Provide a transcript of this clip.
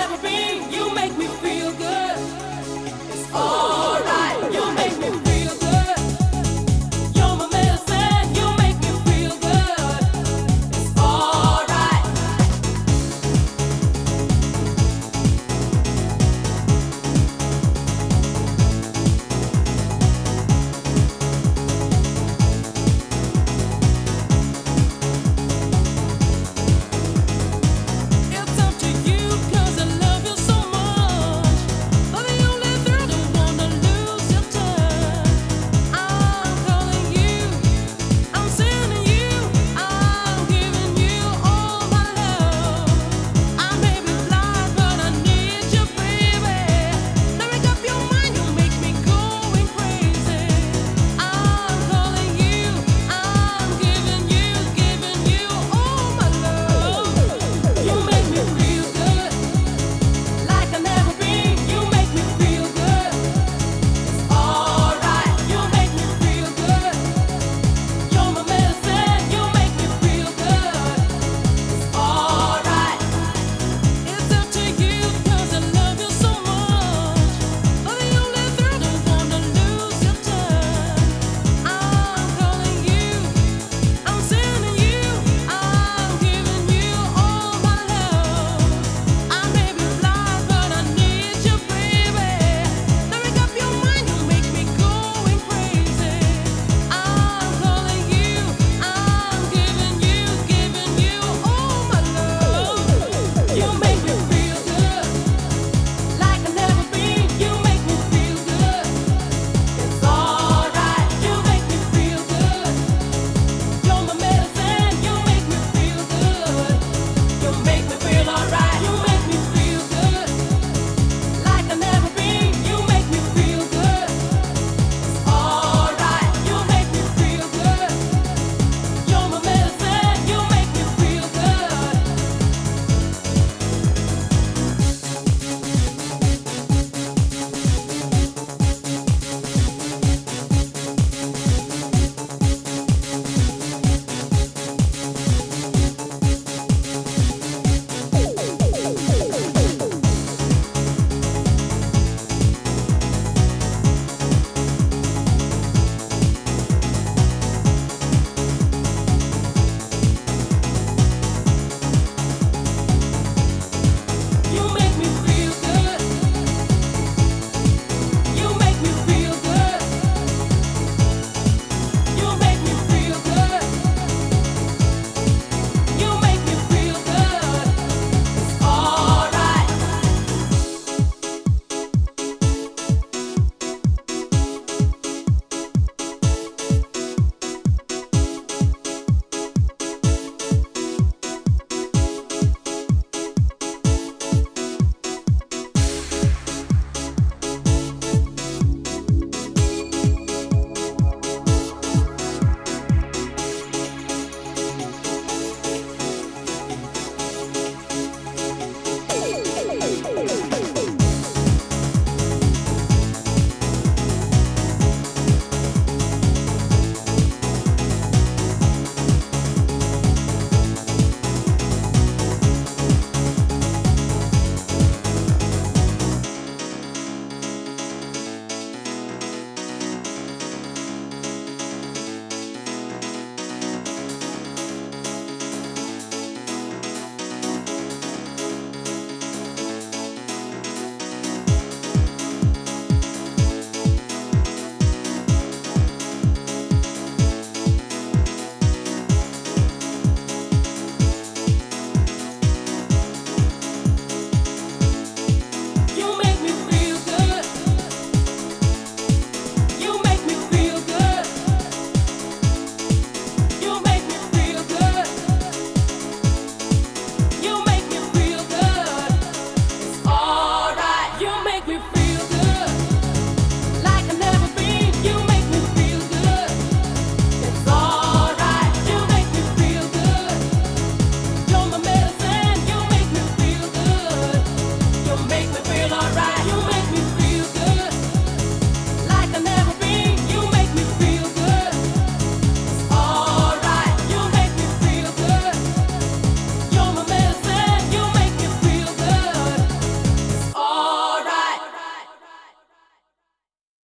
never be.